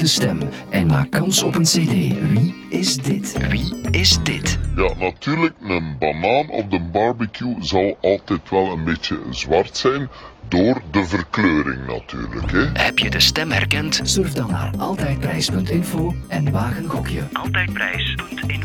de stem en maak kans op een cd. Wie is dit? Wie is dit? Ja, natuurlijk, een banaan op de barbecue zal altijd wel een beetje zwart zijn. Door de verkleuring natuurlijk, hè. Heb je de stem herkend? Surf dan naar altijdprijs.info en waag een gokje. Altijdprijs.info